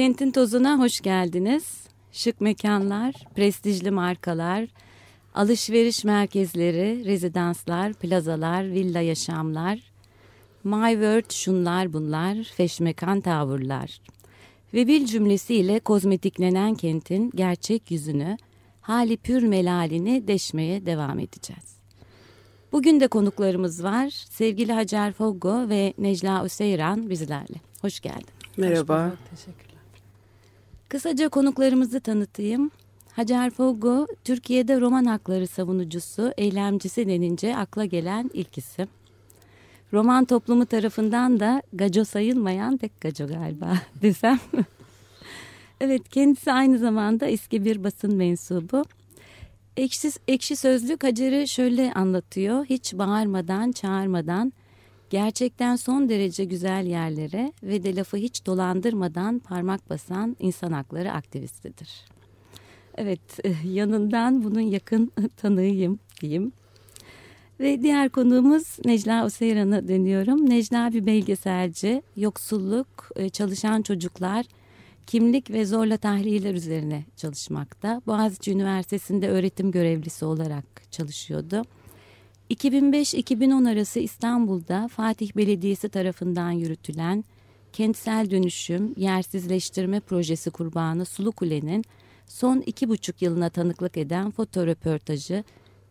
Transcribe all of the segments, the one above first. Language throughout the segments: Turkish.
Kentin tozuna hoş geldiniz. Şık mekanlar, prestijli markalar, alışveriş merkezleri, rezidanslar, plazalar, villa yaşamlar, My World şunlar bunlar, feşmekan tavırlar. Ve bir cümlesiyle kozmetiklenen kentin gerçek yüzünü, hali pür melalini deşmeye devam edeceğiz. Bugün de konuklarımız var. Sevgili Hacer Foggo ve Necla Useyran bizlerle. Hoş geldin. Merhaba. Teşekkürler. Kısaca konuklarımızı tanıtayım. Hacer Foggo, Türkiye'de roman hakları savunucusu, eylemcisi denince akla gelen ilk isim. Roman toplumu tarafından da gaco sayılmayan tek gaco galiba desem. evet kendisi aynı zamanda eski bir basın mensubu. Ekşi, ekşi Sözlük Hacer'i şöyle anlatıyor. Hiç bağırmadan, çağırmadan, gerçekten son derece güzel yerlere ve de lafı hiç dolandırmadan parmak basan insan hakları aktivistidir. Evet yanından bunun yakın tanığıyım diyeyim. Ve diğer konuğumuz Necla Oseyran'a dönüyorum. Necla bir belgeselci, yoksulluk, çalışan çocuklar, kimlik ve zorla tahliyeler üzerine çalışmakta. Boğaziçi Üniversitesi'nde öğretim görevlisi olarak çalışıyordu. 2005-2010 arası İstanbul'da Fatih Belediyesi tarafından yürütülen kentsel dönüşüm, yersizleştirme projesi kurbanı Sulu Kule'nin son iki buçuk yılına tanıklık eden fotoröportajı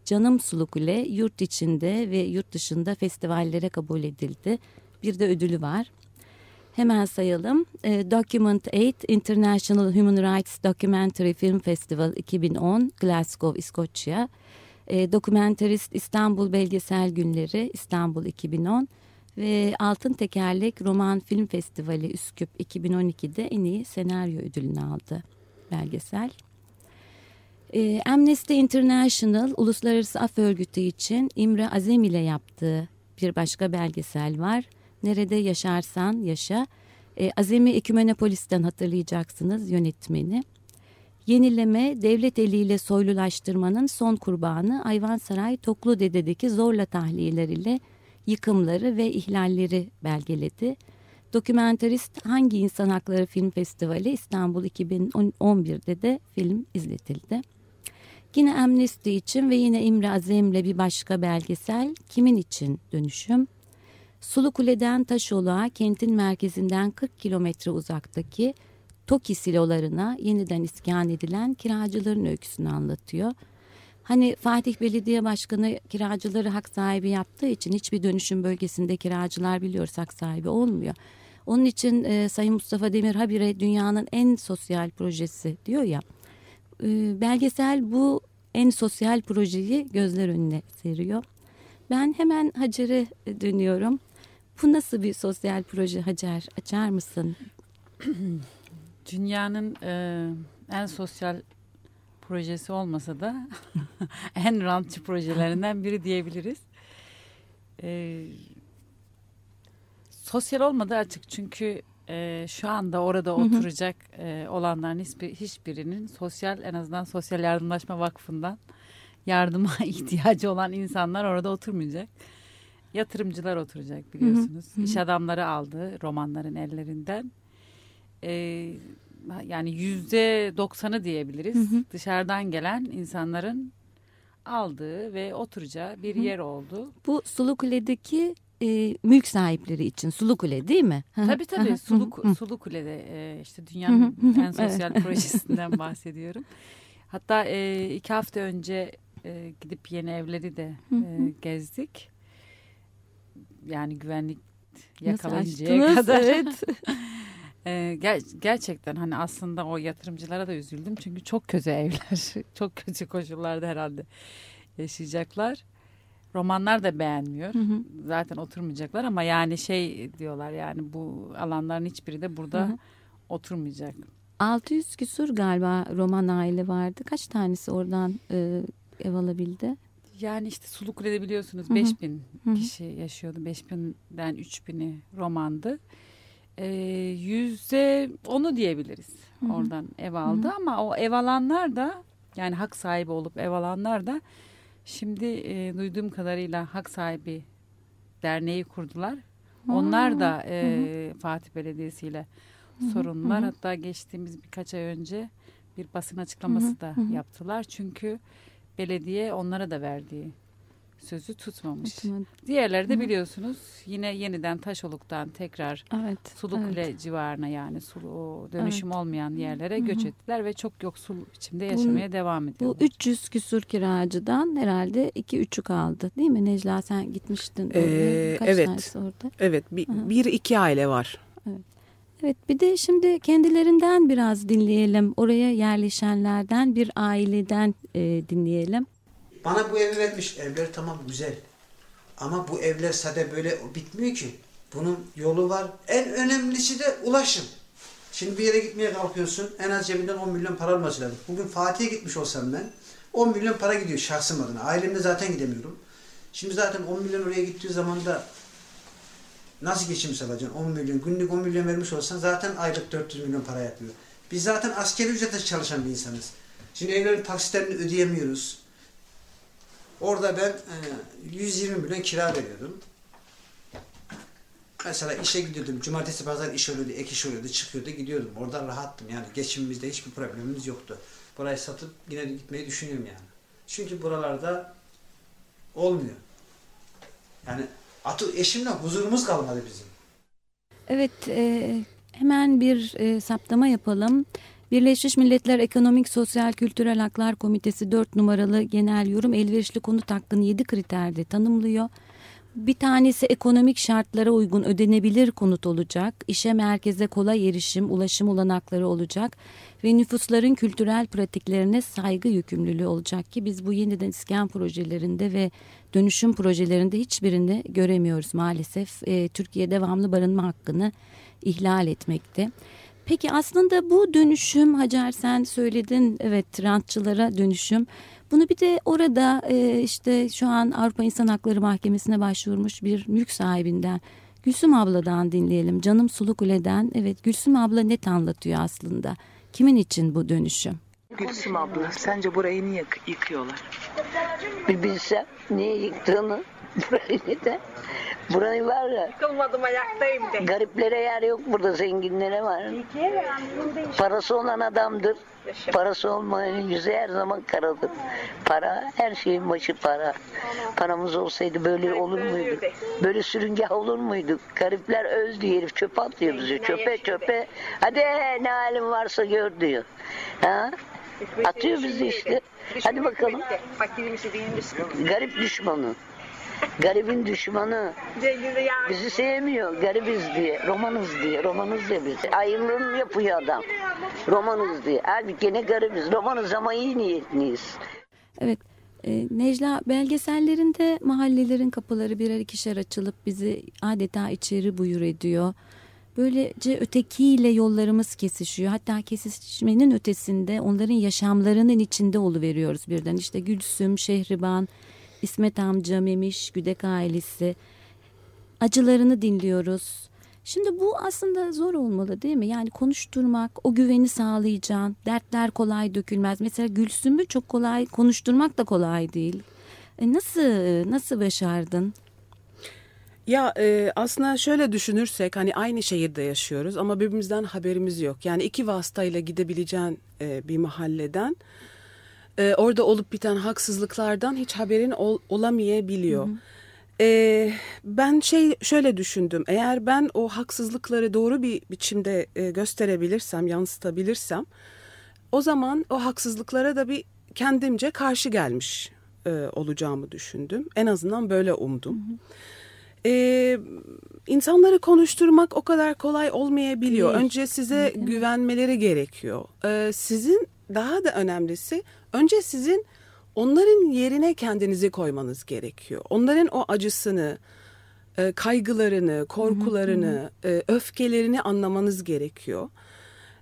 Canım Sulu Kule yurt içinde ve yurt dışında festivallere kabul edildi. Bir de ödülü var. Hemen sayalım. E, Document 8 International Human Rights Documentary Film Festival 2010 Glasgow, İskoçya. E, Dokumentarist İstanbul Belgesel Günleri İstanbul 2010 ve Altın Tekerlek Roman Film Festivali Üsküp 2012'de en iyi senaryo ödülünü aldı belgesel. E, Amnesty International Uluslararası Af Örgütü için İmre Azem ile yaptığı bir başka belgesel var. Nerede yaşarsan yaşa. E, Azemi Ekümenopolis'ten hatırlayacaksınız yönetmeni. Yenileme, devlet eliyle soylulaştırmanın son kurbanı Ayvansaray Toklu Dede'deki zorla tahliyeler ile yıkımları ve ihlalleri belgeledi. Dokumentarist Hangi İnsan Hakları Film Festivali İstanbul 2011'de de film izletildi. Yine Amnesty için ve yine İmre Azem'le bir başka belgesel Kimin için Dönüşüm. Sulu Kule'den Taşoluk'a kentin merkezinden 40 kilometre uzaktaki TOKİ silolarına yeniden iskan edilen kiracıların öyküsünü anlatıyor. Hani Fatih Belediye Başkanı kiracıları hak sahibi yaptığı için hiçbir dönüşüm bölgesinde kiracılar biliyoruz hak sahibi olmuyor. Onun için e, Sayın Mustafa Demir habire dünyanın en sosyal projesi diyor ya. E, belgesel bu en sosyal projeyi gözler önüne seriyor. Ben hemen Hacer'e dönüyorum. Bu nasıl bir sosyal proje Hacer? Açar mısın? Dünyanın e, en sosyal projesi olmasa da en rantçı projelerinden biri diyebiliriz. E, sosyal olmadı açık çünkü e, şu anda orada oturacak e, olanların hiçbir, hiçbirinin sosyal en azından Sosyal Yardımlaşma Vakfı'ndan yardıma ihtiyacı olan insanlar orada oturmayacak. Yatırımcılar oturacak biliyorsunuz. Hı hı. İş adamları aldı romanların ellerinden. E, yani yüzde doksanı diyebiliriz. Hı hı. Dışarıdan gelen insanların aldığı ve oturacağı bir hı. yer oldu. Bu Sulu Kule'deki e, mülk sahipleri için Sulu Kule değil mi? Tabii tabii Sulu, Sulu Kule'de e, işte dünyanın en sosyal projesinden bahsediyorum. Hatta e, iki hafta önce e, gidip yeni evleri de e, gezdik. Yani güvenlik yakalayıncaya kadar. Evet. e, ger gerçekten hani aslında o yatırımcılara da üzüldüm. Çünkü çok kötü evler. çok kötü koşullarda herhalde yaşayacaklar. Romanlar da beğenmiyor. Zaten oturmayacaklar ama yani şey diyorlar yani bu alanların hiçbiri de burada Hı hı. oturmayacak. 600 küsur galiba roman aile vardı. Kaç tanesi oradan e, ev alabildi? Yani işte Sulukule'de biliyorsunuz Hı hı. 5000 Hı hı. kişi yaşıyordu. 5000'den 3000'i romandı. Ee, yüzde onu diyebiliriz. Hı hı. Oradan ev aldı Hı ama o ev alanlar da yani hak sahibi olup ev alanlar da şimdi e, duyduğum kadarıyla hak sahibi derneği kurdular. Onlar da e, Fatih Belediyesi ile sorunlar. hı. Hatta geçtiğimiz birkaç ay önce bir basın açıklaması Hı hı, da hı hı. yaptılar. Çünkü belediye onlara da verdiği sözü tutmamış. Oturmadı. Diğerleri de biliyorsunuz yine yeniden Taşoluk'tan tekrar Evet. Sulukule evet. civarına yani sulu, dönüşüm olmayan yerlere Hı hı. göç ettiler ve çok yoksul biçimde yaşamaya devam Bu ediyorlar. 300 küsur kiracıdan herhalde 2-3'ü kaldı değil mi Necla sen gitmiştin oraya. Ee, Kaç evet. tanesi orada? Evet bir, bir iki aile var. Evet bir de şimdi kendilerinden biraz dinleyelim. Oraya yerleşenlerden bir aileden e, dinleyelim. Bana bu evi vermiş. Evler tamam güzel. Ama bu evler sade böyle bitmiyor ki. Bunun yolu var. En önemlisi de ulaşım. Şimdi bir yere gitmeye kalkıyorsun. En az cebinden 10 milyon para olması lazım. Bugün Fatih'e gitmiş olsam ben 10 milyon para gidiyor şahsım adına. Ailemle zaten gidemiyorum. Şimdi zaten 10 milyon oraya gittiği zaman da nasıl geçim sağlayacaksın? 10 milyon. Günlük 10 milyon vermiş olsan zaten aylık 400 milyon para yapıyor. Biz zaten askeri ücrete çalışan bir insanız. Şimdi evlerin taksitlerini ödeyemiyoruz. Orada ben e, 120 milyon kira veriyordum. Mesela işe gidiyordum. Cumartesi pazar iş oluyordu, ek iş oluyordu, çıkıyordu, gidiyordum. Orada rahattım yani. Geçimimizde hiçbir problemimiz yoktu. Burayı satıp yine de gitmeyi düşünüyorum yani. Çünkü buralarda olmuyor. Yani atı eşimle huzurumuz kalmadı bizim. Evet, e, hemen bir e, saptama yapalım. Birleşmiş Milletler Ekonomik, Sosyal, Kültürel Haklar Komitesi 4 numaralı genel yorum elverişli konut hakkını 7 kriterde tanımlıyor. Bir tanesi ekonomik şartlara uygun ödenebilir konut olacak, işe merkeze kolay erişim, ulaşım olanakları olacak ve nüfusların kültürel pratiklerine saygı yükümlülüğü olacak ki biz bu yeniden iskan projelerinde ve dönüşüm projelerinde hiçbirini göremiyoruz maalesef. E, Türkiye devamlı barınma hakkını ihlal etmekte. Peki aslında bu dönüşüm Hacer sen söyledin evet rantçılara dönüşüm. Bunu bir de orada e, işte şu an Avrupa İnsan Hakları Mahkemesi'ne başvurmuş bir mülk sahibinden Gülsüm abladan dinleyelim. Canım Sulukule'den evet Gülsüm abla net anlatıyor aslında. Kimin için bu dönüşüm? Gülsüm abla sence burayı niye yık- yıkıyorlar? Bir bilsem niye yıktığını burayı neden? Burayı var ya Yıkılmadım ayaktayım de. gariplere yer yok burada zenginlere var. Parası olan adamdır. Parası olmayanın yüzü her zaman karadır. Para her şeyin başı para. Paramız olsaydı böyle olur muydu? Böyle sürüngah olur muydu? Garipler öz diyor herif çöpe atıyor bizi. Çöpe çöpe. Hadi ne halin varsa gör diyor. Ha? Atıyor bizi işte. Hadi bakalım. Garip düşmanı. Garibin düşmanı. Bizi sevmiyor. Garibiz diye. Romanız diye. Romanız diye biz. Ayrılığını yapıyor adam. Romanız diye. Halbuki gene garibiz. Romanız ama iyi niyetliyiz. Evet e, Necla belgesellerinde mahallelerin kapıları birer ikişer açılıp bizi adeta içeri buyur ediyor. Böylece ötekiyle yollarımız kesişiyor. Hatta kesişmenin ötesinde onların yaşamlarının içinde oluveriyoruz birden. İşte Gülsüm, Şehriban, İsmet amca, Memiş, Güdek ailesi acılarını dinliyoruz. Şimdi bu aslında zor olmalı değil mi? Yani konuşturmak, o güveni sağlayacaksın. Dertler kolay dökülmez. Mesela Gülsüm'ü çok kolay konuşturmak da kolay değil. E nasıl nasıl başardın? Ya e, aslında şöyle düşünürsek hani aynı şehirde yaşıyoruz ama birbirimizden haberimiz yok. Yani iki vasıtayla gidebileceğin e, bir mahalleden e, orada olup biten haksızlıklardan hiç haberin ol, olamayabiliyor. E, ben şey şöyle düşündüm eğer ben o haksızlıkları doğru bir biçimde e, gösterebilirsem yansıtabilirsem o zaman o haksızlıklara da bir kendimce karşı gelmiş e, olacağımı düşündüm. En azından böyle umdum. Ee, insanları konuşturmak o kadar kolay olmayabiliyor. Değil. Önce size güvenmeleri gerekiyor. Ee, sizin daha da önemlisi önce sizin onların yerine kendinizi koymanız gerekiyor. Onların o acısını, e, kaygılarını, korkularını, e, öfkelerini anlamanız gerekiyor.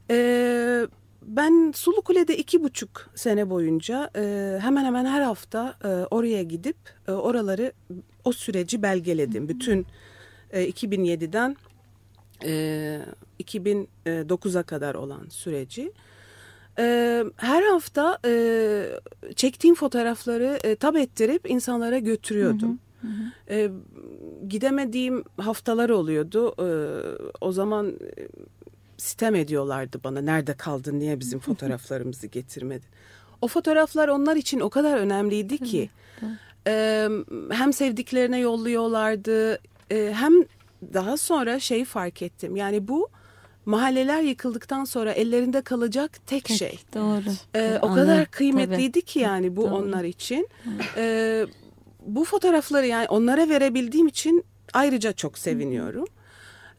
E, ben Sulukule'de iki buçuk sene boyunca hemen hemen her hafta oraya gidip oraları o süreci belgeledim. Bütün e, 2007'den e, 2009'a kadar olan süreci. E, her hafta e, çektiğim fotoğrafları e, tab ettirip insanlara götürüyordum. E, gidemediğim haftalar oluyordu. E, o zaman e, sitem ediyorlardı bana. Nerede kaldın, niye bizim fotoğraflarımızı getirmedin? O fotoğraflar onlar için o kadar önemliydi ki. E, hem sevdiklerine yolluyorlardı, e, hem daha sonra şey fark ettim. Yani bu mahalleler yıkıldıktan sonra ellerinde kalacak tek, şey. Doğru. Ee, o kadar kıymetliydi tabii. ki yani bu Doğru. onlar için. Ee, bu fotoğrafları yani onlara verebildiğim için ayrıca çok seviniyorum.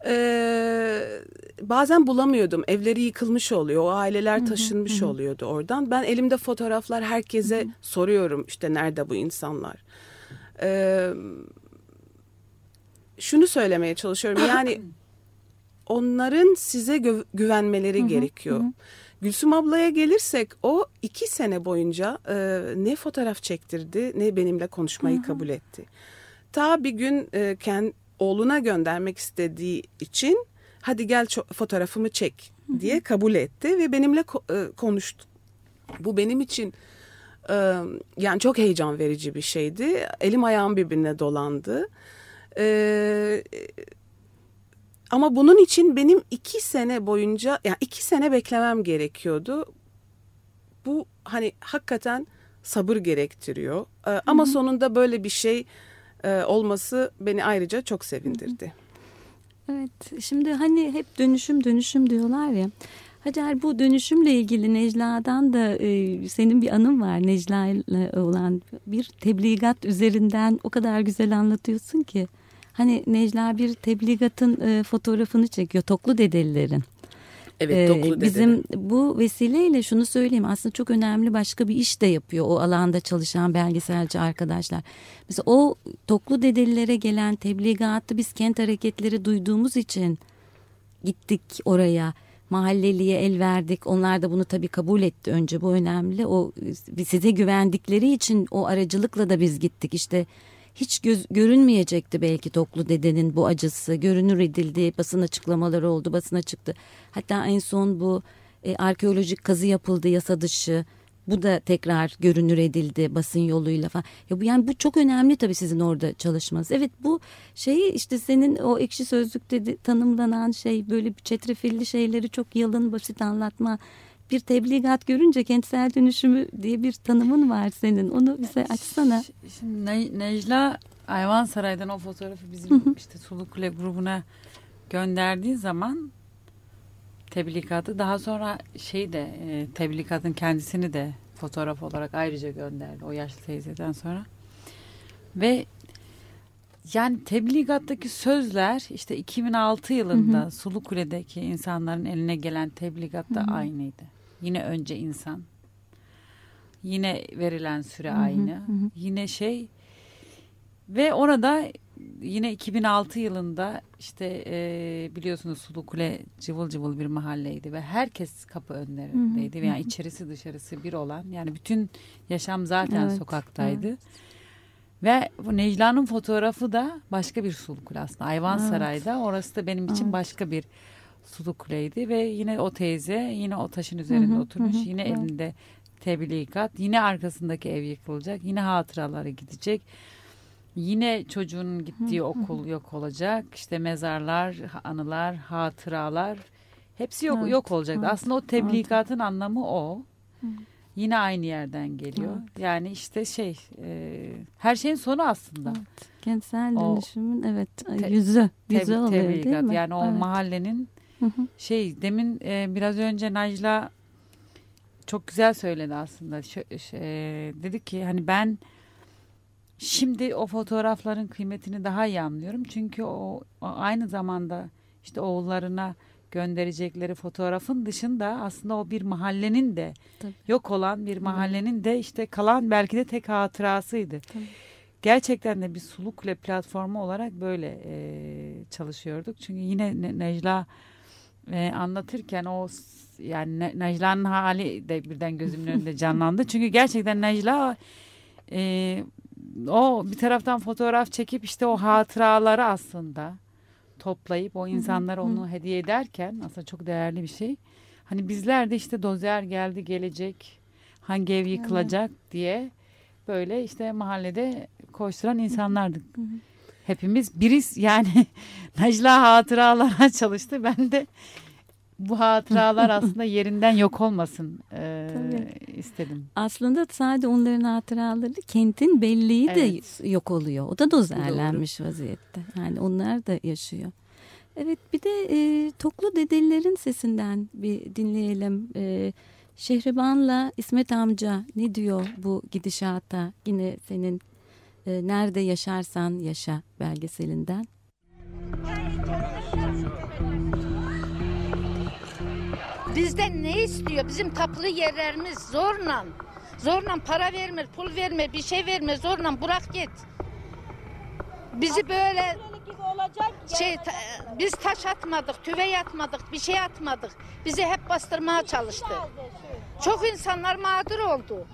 Ee, bazen bulamıyordum. Evleri yıkılmış oluyor. O aileler taşınmış oluyordu oradan. Ben elimde fotoğraflar herkese soruyorum işte nerede bu insanlar. Ee, şunu söylemeye çalışıyorum. Yani onların size gö- güvenmeleri gerekiyor. Gülsüm ablaya gelirsek o iki sene boyunca e, ne fotoğraf çektirdi ne benimle konuşmayı kabul etti. Ta bir gün e, kend, oğluna göndermek istediği için hadi gel fotoğrafımı çek diye kabul etti ve benimle ko- e, konuştu. Bu benim için e, yani çok heyecan verici bir şeydi. Elim ayağım birbirine dolandı. E, ama bunun için benim iki sene boyunca yani iki sene beklemem gerekiyordu. Bu hani hakikaten sabır gerektiriyor. Ee, ama sonunda böyle bir şey e, olması beni ayrıca çok sevindirdi. Evet şimdi hani hep dönüşüm dönüşüm diyorlar ya. Hacer bu dönüşümle ilgili Necla'dan da e, senin bir anın var Necla ile olan bir tebligat üzerinden o kadar güzel anlatıyorsun ki. Hani Necla bir tebligatın e, fotoğrafını çekiyor Toklu Dedelilerin. Evet, Ee, Toklu Bizim bu vesileyle şunu söyleyeyim aslında çok önemli başka bir iş de yapıyor o alanda çalışan belgeselci arkadaşlar. Mesela o Toklu Dedelilere gelen tebligatı biz kent hareketleri duyduğumuz için gittik oraya mahalleliye el verdik. Onlar da bunu tabii kabul etti önce bu önemli. O size güvendikleri için o aracılıkla da biz gittik. İşte hiç göz, görünmeyecekti belki Toklu dedenin bu acısı. Görünür edildi, basın açıklamaları oldu, basına çıktı. Hatta en son bu e, arkeolojik kazı yapıldı yasa dışı. Bu da tekrar görünür edildi basın yoluyla falan. Ya bu yani bu çok önemli tabii sizin orada çalışmanız. Evet bu şeyi işte senin o ekşi sözlükte de tanımlanan şey böyle çetrefilli şeyleri çok yalın basit anlatma. Bir tebligat görünce kentsel dönüşümü diye bir tanımın var senin. Onu bize açsana. Şimdi Ne- Necla Ayvansaray'dan o fotoğrafı bizim işte Sulu Kule grubuna gönderdiği zaman tebligatı daha sonra şey de e, tebligatın kendisini de fotoğraf olarak ayrıca gönderdi o yaşlı teyzeden sonra. Ve yani tebligattaki sözler işte 2006 yılında Sulu Kule'deki insanların eline gelen tebligatta aynıydı. Yine önce insan. Yine verilen süre aynı. Yine şey ve orada yine 2006 yılında işte e, biliyorsunuz Sulu Kule cıvıl cıvıl bir mahalleydi ve herkes kapı önlerindeydi. Yani içerisi dışarısı bir olan yani bütün yaşam zaten Evet, sokaktaydı. Ve bu Necla'nın fotoğrafı da başka bir Sulu Kule aslında. Ayvansaray'da. Orası da benim için başka bir Sulu Kule'ydi. Ve yine o teyze yine o taşın üzerinde oturmuş. Yine elinde tebligat. Yine arkasındaki ev yıkılacak. Yine hatıraları gidecek. Yine çocuğun gittiği okul yok olacak. İşte mezarlar, anılar, hatıralar hepsi yok Evet, yok olacaktı. evet, Aslında o tebligatın anlamı o. Yine aynı yerden geliyor. Yani işte şey e, her şeyin sonu aslında. Kentsel O dönüşümün evet te- yüzü. Yüzü oluyor değil mi? Yani o Evet. mahallenin Hı hı. şey demin e, biraz önce Najla çok güzel söyledi aslında. Ş- e, dedi ki hani ben şimdi o fotoğrafların kıymetini daha iyi anlıyorum. Çünkü o, o aynı zamanda işte oğullarına gönderecekleri fotoğrafın dışında aslında o bir mahallenin de Tabii. yok olan bir mahallenin de işte kalan belki de tek hatırasıydı. Tabii. Gerçekten de bir Sulu Kule platformu olarak böyle e, çalışıyorduk. Çünkü yine Ne- Necla e, anlatırken o yani Ne- Necla'nın hali de birden gözümün önünde canlandı. Çünkü gerçekten Necla e, o bir taraftan fotoğraf çekip işte o hatıraları aslında toplayıp o insanlara onu hediye ederken aslında çok değerli bir şey. Hani bizler de işte dozer geldi gelecek hangi ev yıkılacak diye böyle işte mahallede koşturan insanlardık. Hepimiz biriz yani Necla hatıralara çalıştı. Ben de bu hatıralar aslında yerinden yok olmasın e, istedim. Aslında sadece onların hatıraları kentin belleği de Evet. yok oluyor. O da dozerlenmiş vaziyette. Yani onlar da yaşıyor. Evet bir de e, Toklu dedelerin sesinden bir dinleyelim. E, Şehriban'la İsmet amca ne diyor bu gidişata? Yine senin e, Nerede Yaşarsan Yaşa belgeselinden. Bizden ne istiyor? Bizim tapılı yerlerimiz zorla. Zorla para verme, pul verme, bir şey verme, zorla bırak git. Bizi böyle şey ta- biz taş atmadık, tüve atmadık, bir şey atmadık. Bizi hep bastırmaya çalıştı. Çok insanlar mağdur oldu.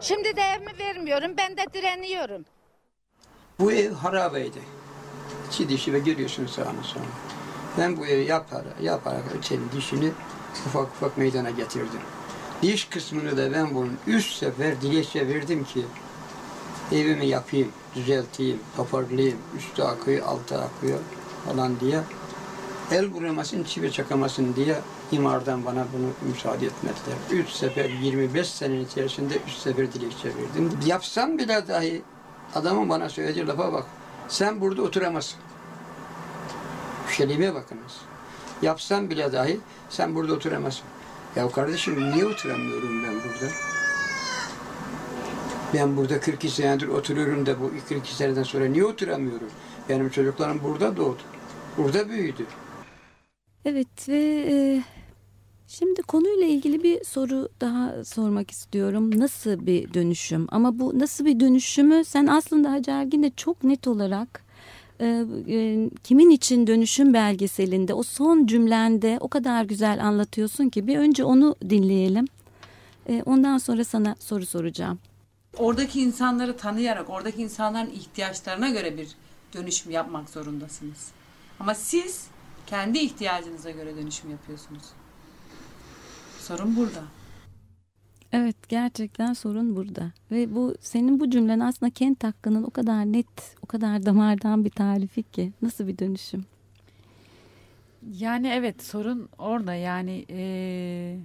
Şimdi de evimi vermiyorum, ben de direniyorum. Bu ev harabeydi. İçi dışı ve görüyorsunuz sağını sonra. Ben bu evi yapar, yaparak içeri dişini ufak ufak meydana getirdim. Diş kısmını da ben bunun üç sefer dilekçe verdim ki evimi yapayım, düzelteyim, toparlayayım, üstü akıyor, altı akıyor falan diye. El vuramasın, çivi çakamasın diye imardan bana bunu müsaade etmediler. Üç sefer, 25 senenin içerisinde üç sefer dilekçe verdim. Yapsam bile dahi adamın bana söylediği lafa bak. Sen burada oturamazsın. Şelime bakınız. Yapsam bile dahi sen burada oturamazsın. Ya kardeşim niye oturamıyorum ben burada? Ben burada 42 senedir oturuyorum da bu 42 seneden sonra niye oturamıyorum? Benim çocuklarım burada doğdu. Burada büyüdü. Evet ve e, şimdi konuyla ilgili bir soru daha sormak istiyorum. Nasıl bir dönüşüm? Ama bu nasıl bir dönüşümü sen aslında Hacı Ergin'de çok net olarak e, e, kimin için dönüşüm belgeselinde o son cümlende o kadar güzel anlatıyorsun ki bir önce onu dinleyelim. E, ondan sonra sana soru soracağım. Oradaki insanları tanıyarak, oradaki insanların ihtiyaçlarına göre bir dönüşüm yapmak zorundasınız. Ama siz kendi ihtiyacınıza göre dönüşüm yapıyorsunuz. Sorun burada. Evet gerçekten sorun burada ve bu senin bu cümlen aslında kent hakkının o kadar net o kadar damardan bir tarifi ki nasıl bir dönüşüm? Yani evet sorun orada yani eee,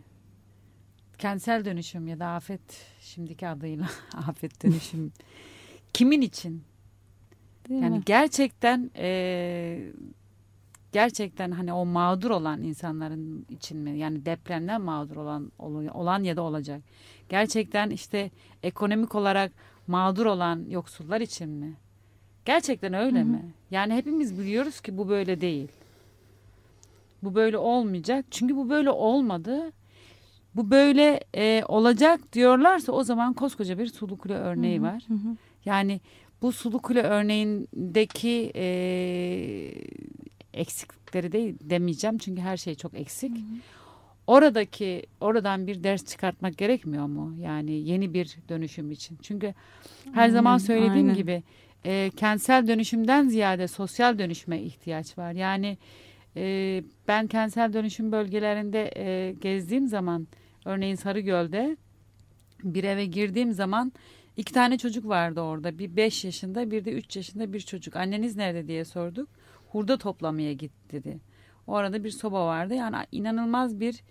kentsel dönüşüm ya da afet şimdiki adıyla afet dönüşüm kimin için? Değil yani mi? gerçekten eee, gerçekten hani o mağdur olan insanların için mi? Yani depremden mağdur olan olan ya da olacak. Gerçekten işte ekonomik olarak mağdur olan yoksullar için mi? Gerçekten öyle Hı hı. mi? Yani hepimiz biliyoruz ki bu böyle değil. Bu böyle olmayacak. Çünkü bu böyle olmadı. Bu böyle e, olacak diyorlarsa o zaman koskoca bir sulu kule örneği Hı hı, var. hı hı. Yani bu sulu kule örneğindeki e, eksiklikleri değil demeyeceğim çünkü her şey çok eksik. Oradaki oradan bir ders çıkartmak gerekmiyor mu? Yani yeni bir dönüşüm için. Çünkü her Aynen, zaman söylediğim aynen. gibi e, kentsel dönüşümden ziyade sosyal dönüşme ihtiyaç var. Yani e, ben kentsel dönüşüm bölgelerinde e, gezdiğim zaman örneğin Sarıgöl'de bir eve girdiğim zaman iki tane çocuk vardı orada. Bir beş yaşında bir de üç yaşında bir çocuk. Anneniz nerede diye sorduk. Hurda toplamaya gitti dedi. O arada bir soba vardı. Yani inanılmaz bir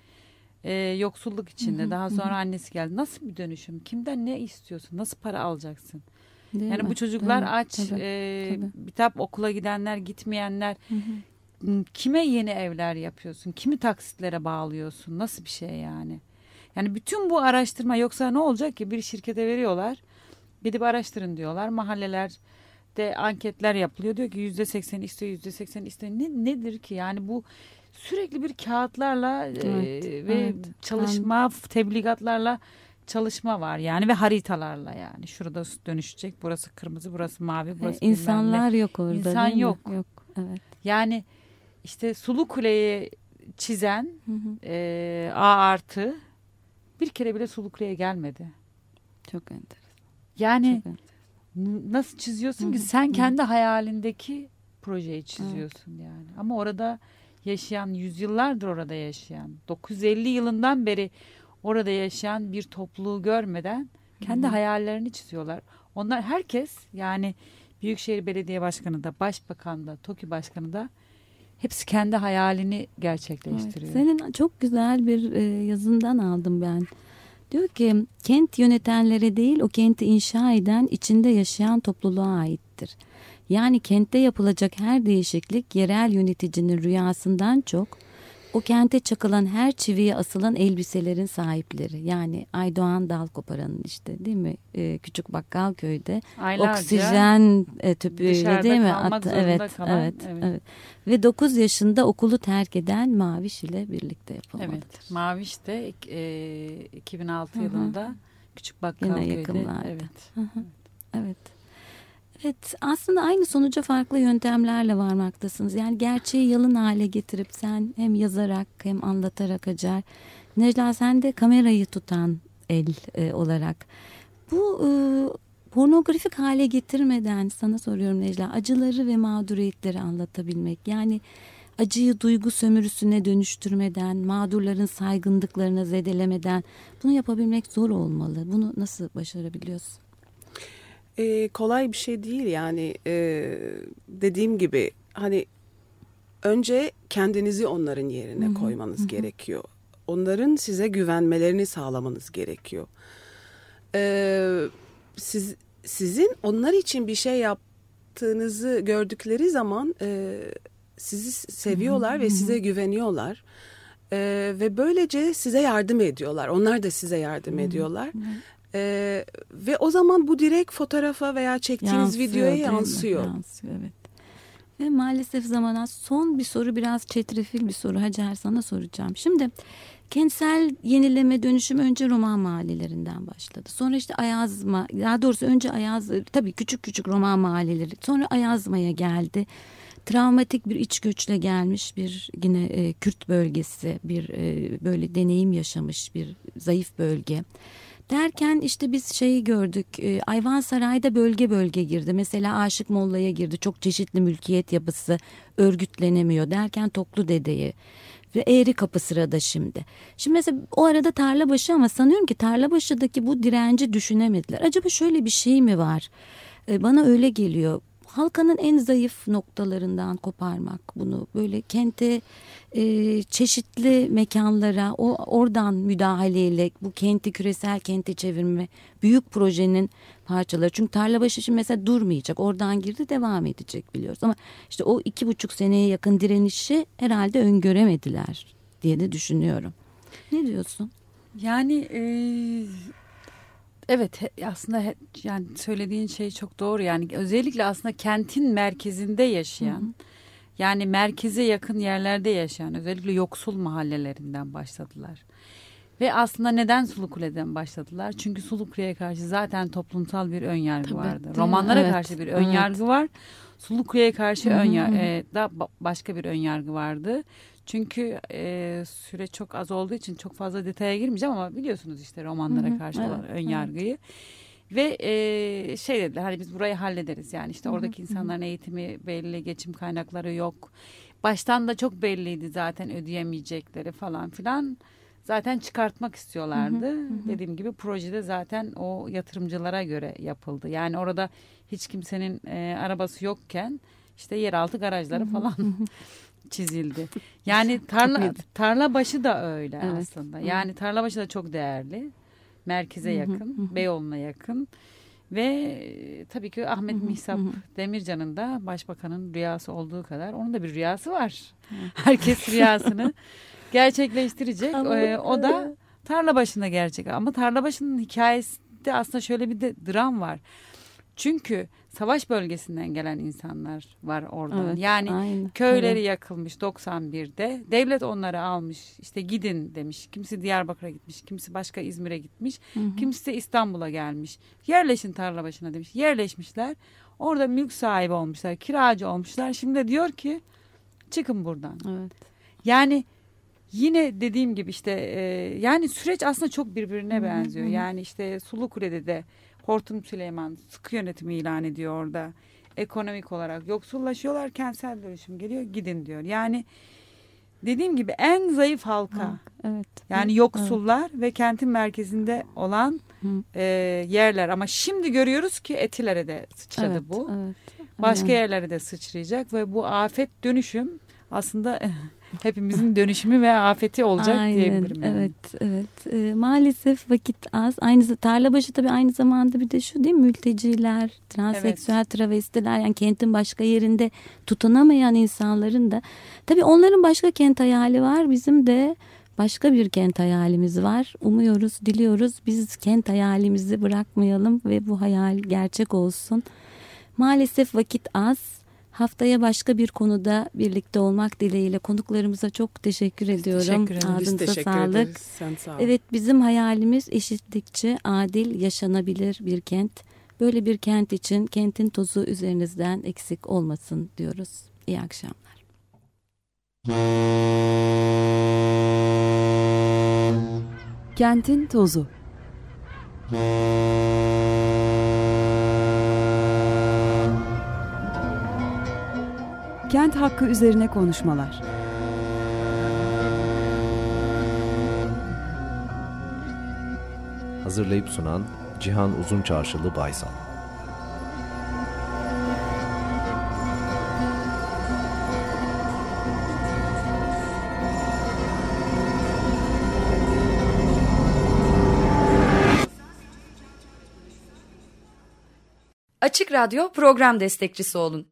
e, yoksulluk içinde. Hı hı, Daha sonra hı. annesi geldi. Nasıl bir dönüşüm? Kimden ne istiyorsun? Nasıl para alacaksın? Değil yani mi? bu çocuklar Değil aç, Tabii, e, tabii. bitap okula gidenler, gitmeyenler. Hı hı. Kime yeni evler yapıyorsun? Kimi taksitlere bağlıyorsun? Nasıl bir şey yani? Yani bütün bu araştırma yoksa ne olacak ki? Bir şirkete veriyorlar. Gidip araştırın diyorlar. Mahallelerde anketler yapılıyor. Diyor ki yüzde seksen istiyor, yüzde seksen istiyor. Ne, nedir ki? Yani bu sürekli bir kağıtlarla e, Evet, ve evet. çalışma tebligatlarla çalışma var yani ve haritalarla yani şurada dönüşecek burası kırmızı burası mavi burası bilmem ne. İnsanlar yok orada. İnsan yok. Yok. Evet. Yani işte Sulu Kule'yi çizen Hı hı. e, A artı bir kere bile Sulu Kule'ye gelmedi. Çok enteresan. Yani Çok n- nasıl çiziyorsun ki sen kendi hayalindeki projeyi çiziyorsun yani. Ama orada yaşayan yüzyıllardır orada yaşayan 950 yılından beri orada yaşayan bir topluluğu görmeden kendi Hı hı. hayallerini çiziyorlar. Onlar herkes yani Büyükşehir Belediye Başkanı da Başbakan da TOKİ Başkanı da hepsi kendi hayalini gerçekleştiriyor. Evet, senin çok güzel bir e, yazından aldım ben. Diyor ki kent yönetenlere değil o kenti inşa eden içinde yaşayan topluluğa aittir. Yani kentte yapılacak her değişiklik yerel yöneticinin rüyasından çok o kente çakılan her çiviye asılan elbiselerin sahipleri. Yani Aydoğan Dalkoparan'ın işte değil mi e, küçük bakkal köyde Aylarca oksijen e, tüpüyle değil mi? zorunda evet, kalan, evet, evet. evet. Ve 9 yaşında okulu terk eden Maviş ile birlikte yapılmalıdır. Evet. Maviş de e, 2006 Hı hı. yılında Küçük Bakkalköy'de. Yine yakınlarda. Evet. Hı hı. Evet. Evet aslında aynı sonuca farklı yöntemlerle varmaktasınız. Yani gerçeği yalın hale getirip sen hem yazarak hem anlatarak Hacer. Necla sen de kamerayı tutan el e, olarak. Bu e, pornografik hale getirmeden sana soruyorum Necla acıları ve mağduriyetleri anlatabilmek. Yani acıyı duygu sömürüsüne dönüştürmeden, mağdurların saygınlıklarına zedelemeden bunu yapabilmek zor olmalı. Bunu nasıl başarabiliyorsun? Ee, kolay bir şey değil yani Ee, dediğim gibi hani önce kendinizi onların yerine Hı hı, koymanız hı hı. gerekiyor. Onların size güvenmelerini sağlamanız gerekiyor. Ee, siz sizin onlar için bir şey yaptığınızı gördükleri zaman e, sizi seviyorlar ve size güveniyorlar. Ee, ve böylece size yardım ediyorlar. Onlar da size yardım ediyorlar. Ee, ve o zaman bu direkt fotoğrafa veya çektiğiniz Yansıyor, videoya yansıyor. Yansıyor evet. Ve maalesef zamana son bir soru biraz çetrefil bir soru Hacer sana soracağım. Şimdi kentsel yenileme dönüşüm önce roman mahallelerinden başladı. Sonra işte Ayazma daha doğrusu önce Ayaz tabii küçük küçük roman mahalleleri sonra Ayazma'ya geldi. Travmatik bir iç göçle gelmiş bir yine e, Kürt bölgesi bir e, böyle deneyim yaşamış bir zayıf bölge. Derken işte biz şeyi gördük. E, Ayvansaray'da bölge bölge girdi. Mesela Aşık Molla'ya girdi. Çok çeşitli mülkiyet yapısı örgütlenemiyor. Derken Toklu Dede'ye ve Eğri Kapı sırada şimdi. Şimdi mesela o arada Tarlabaşı ama sanıyorum ki Tarlabaşı'daki bu direnci düşünemediler. Acaba şöyle bir şey mi var? E, bana öyle geliyor. Halkanın en zayıf noktalarından koparmak bunu böyle kente e, çeşitli mekanlara o oradan müdahaleyle bu kenti küresel kente çevirme büyük projenin parçaları. Çünkü Tarlabaşı için mesela durmayacak oradan girdi devam edecek biliyoruz ama işte o iki buçuk seneye yakın direnişi herhalde öngöremediler diye de düşünüyorum. Ne diyorsun? Yani e, evet aslında yani söylediğin şey çok doğru yani özellikle aslında kentin merkezinde yaşayan yani merkeze yakın yerlerde yaşayan özellikle yoksul mahallelerinden başladılar. Ve aslında neden Sulukule'den başladılar? Çünkü Sulukule'ye karşı zaten toplumsal bir ön yargı Tabii, vardı. Romanlara Evet, karşı bir ön evet. yargı var. Sulukule'ye karşı Hı hı hı. e, da ba- başka bir ön yargı vardı. Çünkü e, süre çok az olduğu için çok fazla detaya girmeyeceğim ama biliyorsunuz işte romanlara Hı hı, karşı evet, olan ön evet. yargıyı. Ve e, şey dediler hani biz burayı hallederiz yani işte Hı hı, oradaki insanların eğitimi belli, geçim kaynakları yok. Baştan da çok belliydi zaten ödeyemeyecekleri falan filan. Zaten çıkartmak istiyorlardı. Hı hı, hı. Dediğim gibi projede zaten o yatırımcılara göre yapıldı. Yani orada hiç kimsenin e, arabası yokken işte yeraltı garajları falan. çizildi. Yani tarla tarla başı da öyle Evet. aslında. Yani tarla başı da çok değerli. Merkeze yakın. Beyoğlu'na yakın. Ve e, tabii ki Ahmet Mihsap. Demircan'ın da başbakanın rüyası olduğu kadar onun da bir rüyası var. Herkes rüyasını gerçekleştirecek. Ee, o da tarla başında gerçek. Ama tarla başının hikayesinde aslında şöyle bir de dram var. Çünkü savaş bölgesinden gelen insanlar var oradan. Evet, yani aynı. köyleri Evet. yakılmış 91'de. Devlet onları almış. işte gidin demiş. Kimisi Diyarbakır'a gitmiş, kimisi başka İzmir'e gitmiş. Hı hı. Kimisi de İstanbul'a gelmiş. Yerleşin tarla başına demiş. Yerleşmişler. Orada mülk sahibi olmuşlar, kiracı olmuşlar. Şimdi de diyor ki çıkın buradan. Evet. Yani yine dediğim gibi işte e, yani süreç aslında çok birbirine benziyor. hı hı. Yani işte Sulukule'de de Hortum Süleyman sıkı yönetimi ilan ediyor orada. Ekonomik olarak yoksullaşıyorlar, kentsel dönüşüm geliyor, gidin diyor. Yani dediğim gibi en zayıf halka. Evet. Yani Hı, yoksullar ve kentin merkezinde olan Hı. e, yerler. Ama şimdi görüyoruz ki Etiler'e de sıçradı Evet, bu. evet. Başka yerlere de sıçrayacak ve bu afet dönüşüm aslında hepimizin dönüşümü ve afeti olacak Aynen, diyebilirim. yani. Evet, evet. Ee, maalesef vakit az. Aynı tarlabaşı tabii aynı zamanda bir de şu değil mi? Mülteciler, transseksüel, travestiler yani kentin başka yerinde tutunamayan insanların da tabii onların başka kent hayali var. Bizim de başka bir kent hayalimiz var. Umuyoruz, diliyoruz biz kent hayalimizi bırakmayalım ve bu hayal gerçek olsun. Maalesef vakit az. Haftaya başka bir konuda birlikte olmak dileğiyle konuklarımıza çok teşekkür ediyorum. teşekkür ederiz. Biz teşekkür sağlık. ederiz. Sen sağ ol. Evet bizim hayalimiz eşitlikçi, adil, yaşanabilir bir kent. Böyle bir kent için kentin tozu üzerinizden eksik olmasın diyoruz. İyi akşamlar. Kentin tozu. Kent hakkı üzerine konuşmalar. Hazırlayıp sunan Cihan Uzunçarşılı Baysal. Açık Radyo program destekçisi olun.